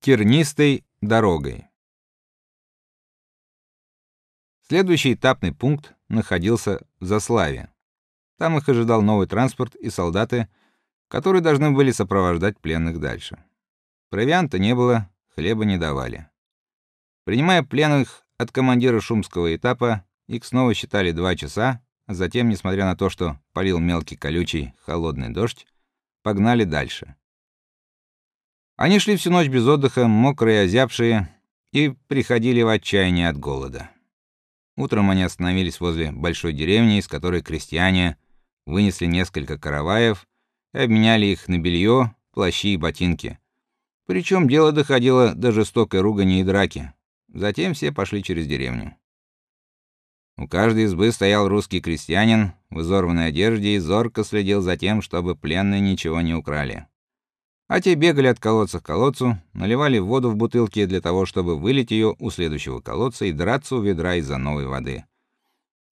тернистой дорогой. Следующий этапный пункт находился в Заславе. Там их ожидал новый транспорт и солдаты, которые должны были сопровождать пленных дальше. Провианта не было, хлеба не давали. Принимая пленных от командира шумского этапа, их снова считали два часа, а затем, несмотря на то, что полил мелкий колючий холодный дождь, погнали дальше. Они шли всю ночь без отдыха, мокрые, озябшие, и приходили в отчаяние от голода. Утром они остановились возле большой деревни, из которой крестьяне вынесли несколько караваев и обменяли их на белье, плащи и ботинки. Причем дело доходило до жестокой ругани и драки. Затем все пошли через деревню. У каждой избы стоял русский крестьянин в изорванной одежде и зорко следил за тем, чтобы пленные ничего не украли. А те бегали от колодца к колодцу, наливали воду в бутылки для того, чтобы вылить ее у следующего колодца и драться у ведра из-за новой воды.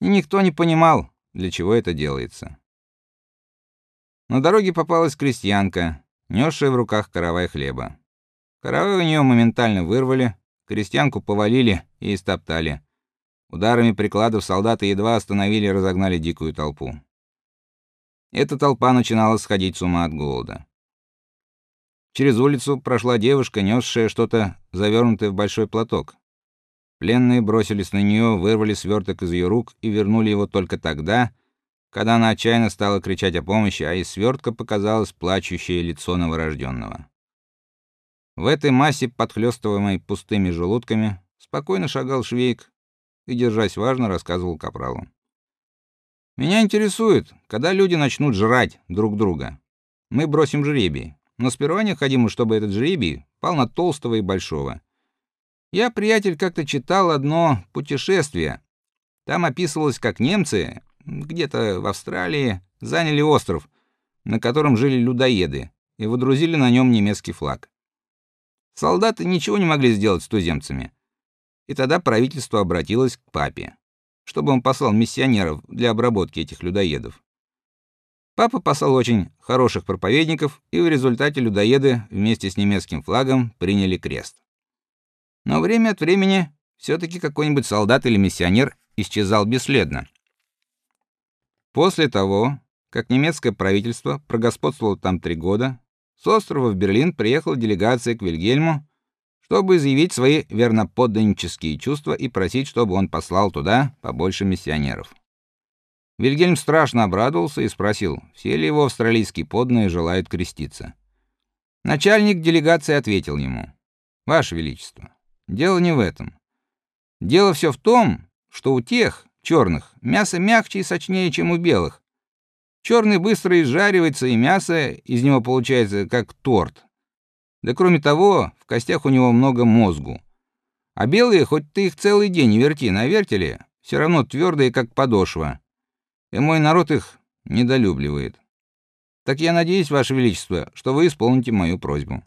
И никто не понимал, для чего это делается. На дороге попалась крестьянка, несшая в руках каравай хлеба. Каравай у нее моментально вырвали, крестьянку повалили и истоптали. Ударами прикладов солдаты едва остановили и разогнали дикую толпу. Эта толпа начинала сходить с ума от голода. Через улицу прошла девушка, несшая что-то завернутое в большой платок. Пленные бросились на нее, вырвали сверток из ее рук и вернули его только тогда, когда она отчаянно стала кричать о помощи, а из свертка показалось плачущее лицо новорожденного. В этой массе, подхлёстываемой пустыми желудками, спокойно шагал Швейк и, держась важно, рассказывал капралу. Меня интересует, когда люди начнут жрать друг друга. Мы бросим жребий но сперва необходимо, чтобы этот жребий пал на толстого и большого. Я, приятель, как-то читал одно путешествие. Там описывалось, как немцы где-то в Австралии заняли остров, на котором жили людоеды, и водрузили на нем немецкий флаг. Солдаты ничего не могли сделать с туземцами. И тогда правительство обратилось к папе, чтобы он послал миссионеров для обработки этих людоедов. Папа послал очень хороших проповедников, и в результате людоеды вместе с немецким флагом приняли крест. Но время от времени все таки какой-нибудь солдат или миссионер исчезал бесследно. После того, как немецкое правительство прогосподствовало там три года, с острова в Берлин приехала делегация к Вильгельму, чтобы заявить свои верноподданнические чувства и просить, чтобы он послал туда побольше миссионеров. Вильгельм страшно обрадовался и спросил, все ли его австралийские подданные желают креститься. Начальник делегации ответил ему: "Ваше величество, дело не в этом. Дело все в том, что у тех черных мясо мягче и сочнее, чем у белых. Черный быстро изжаривается, и мясо из него получается как торт. Да кроме того, в костях у него много мозгу. А белые, хоть ты их целый день верти на вертеле, все равно твердые, как подошва и мой народ их недолюбливает. Так я надеюсь, ваше величество, что вы исполните мою просьбу.